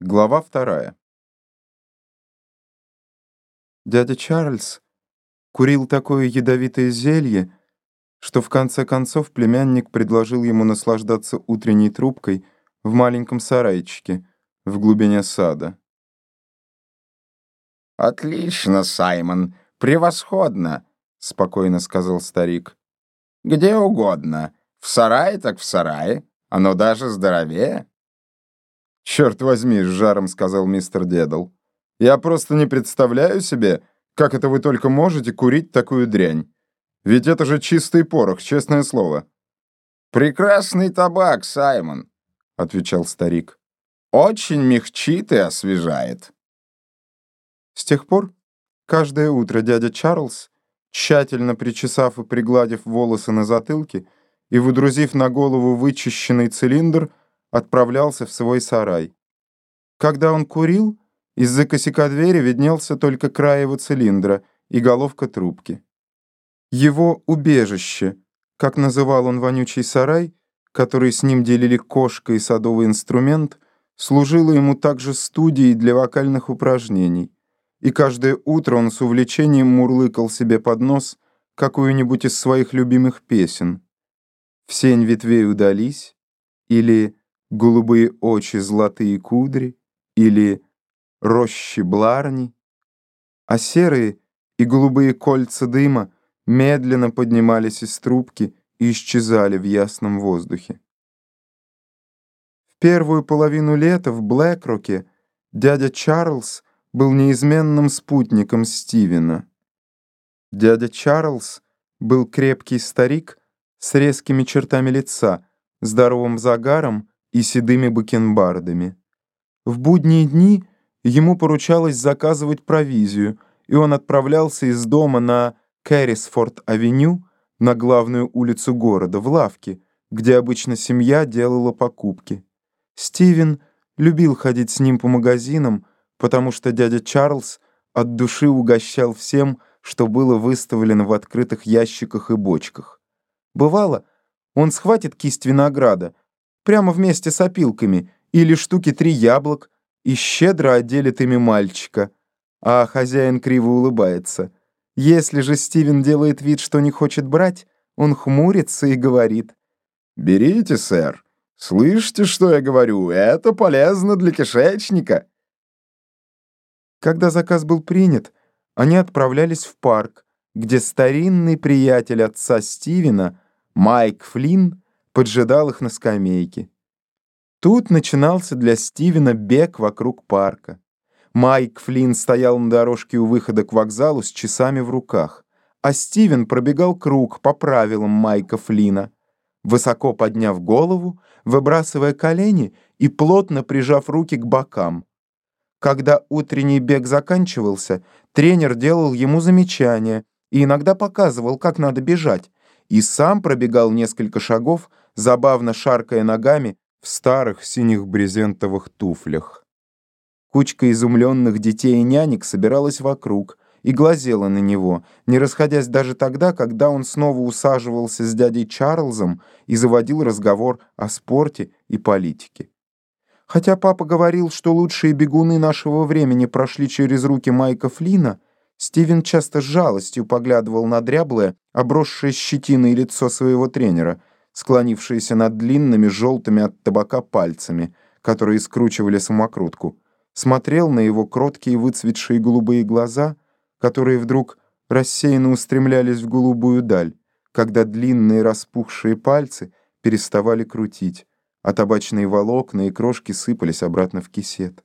Глава вторая. Дядя Чарльз курил такое ядовитое зелье, что в конце концов племянник предложил ему наслаждаться утренней трубкой в маленьком сарайчике в глубине сада. «Отлично, Саймон, превосходно», — спокойно сказал старик. «Где угодно. В сарае так в сарае. Оно даже здоровее». «Черт возьми», — с жаром сказал мистер Дедал. «Я просто не представляю себе, как это вы только можете курить такую дрянь. Ведь это же чистый порох, честное слово». «Прекрасный табак, Саймон», — отвечал старик. «Очень мягчит и освежает». С тех пор каждое утро дядя Чарльз, тщательно причесав и пригладив волосы на затылке и выдрузив на голову вычищенный цилиндр, отправлялся в свой сарай. Когда он курил, из-за косяка двери виднелся только край его цилиндра и головка трубки. Его убежище, как называл он вонючий сарай, который с ним делили кошка и садовый инструмент, служило ему также студией для вокальных упражнений, и каждое утро он с увлечением мурлыкал себе под нос какую-нибудь из своих любимых песен. «В сень ветвей удались» или голубые очи, золотые кудри или рощи Бларни, а серые и голубые кольца дыма медленно поднимались из трубки и исчезали в ясном воздухе. В первую половину лета в Блэкроке дядя Чарльз был неизменным спутником Стивена. Дядя Чарльз был крепкий старик с резкими чертами лица, здоровым загаром и седыми бакенбардами. В будние дни ему поручалось заказывать провизию, и он отправлялся из дома на Кэррисфорд-авеню, на главную улицу города, в лавке, где обычно семья делала покупки. Стивен любил ходить с ним по магазинам, потому что дядя Чарльз от души угощал всем, что было выставлено в открытых ящиках и бочках. Бывало, он схватит кисть винограда, прямо вместе с опилками, или штуки три яблок, и щедро отделит ими мальчика. А хозяин криво улыбается. Если же Стивен делает вид, что не хочет брать, он хмурится и говорит. «Берите, сэр. Слышите, что я говорю? Это полезно для кишечника». Когда заказ был принят, они отправлялись в парк, где старинный приятель отца Стивена, Майк Флинн, поджидал их на скамейке. Тут начинался для Стивена бег вокруг парка. Майк Флинн стоял на дорожке у выхода к вокзалу с часами в руках, а Стивен пробегал круг по правилам Майка Флина, высоко подняв голову, выбрасывая колени и плотно прижав руки к бокам. Когда утренний бег заканчивался, тренер делал ему замечания и иногда показывал, как надо бежать, и сам пробегал несколько шагов, забавно шаркая ногами в старых синих брезентовых туфлях. Кучка изумленных детей и нянек собиралась вокруг и глазела на него, не расходясь даже тогда, когда он снова усаживался с дядей Чарльзом и заводил разговор о спорте и политике. Хотя папа говорил, что лучшие бегуны нашего времени прошли через руки Майка Флина, Стивен часто с жалостью поглядывал на дряблое, обросшее щетиной лицо своего тренера — склонившиеся над длинными желтыми от табака пальцами, которые скручивали самокрутку, смотрел на его кроткие выцветшие голубые глаза, которые вдруг рассеянно устремлялись в голубую даль, когда длинные распухшие пальцы переставали крутить, а табачные волокна и крошки сыпались обратно в кисет.